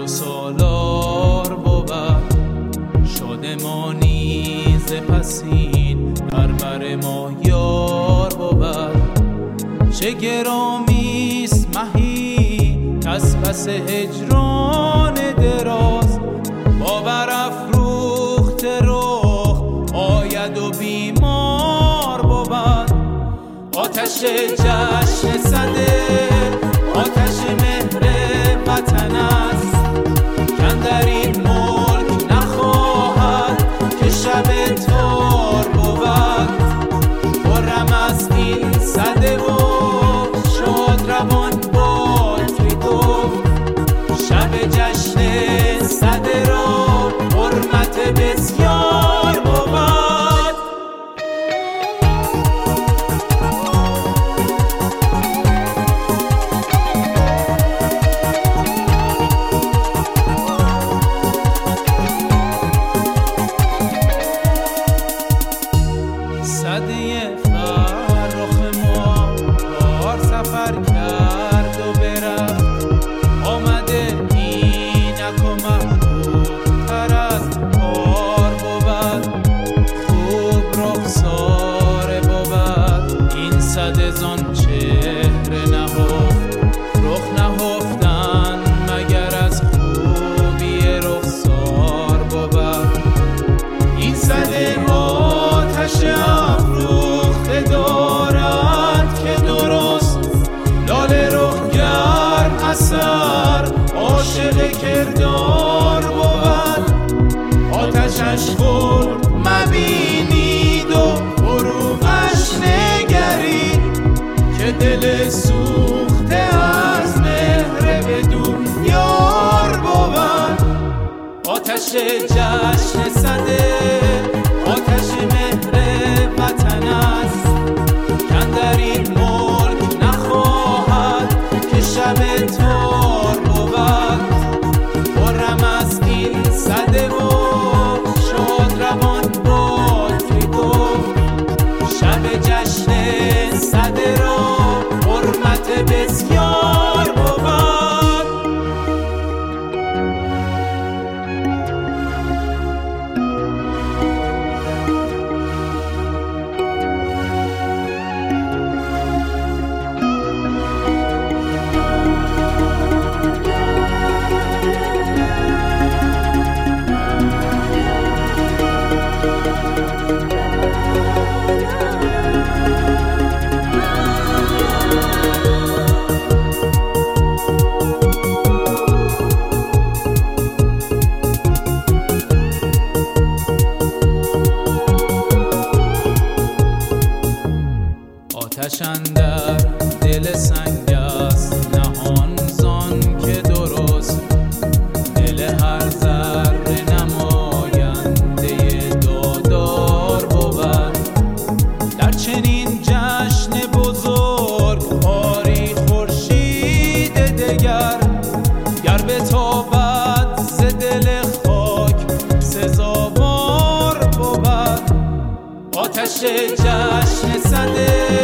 و سالار بود. شادمانی ز پسین بر بر ما یار بود. چه گرامیست مهی کس پس هجران دراز. باور افروخت رخ آید و بیمار بود. آتش جشن صده آتش مهر وطن است. این صده آتش اندر دل سنگ است. نهان زان که درست. دل هر ذره نماینده دادار بود. در چنین جشن بزرگ آری خورشید دگر. گر بتابد ز دل خاک سزاوار بود. آتش جشن صده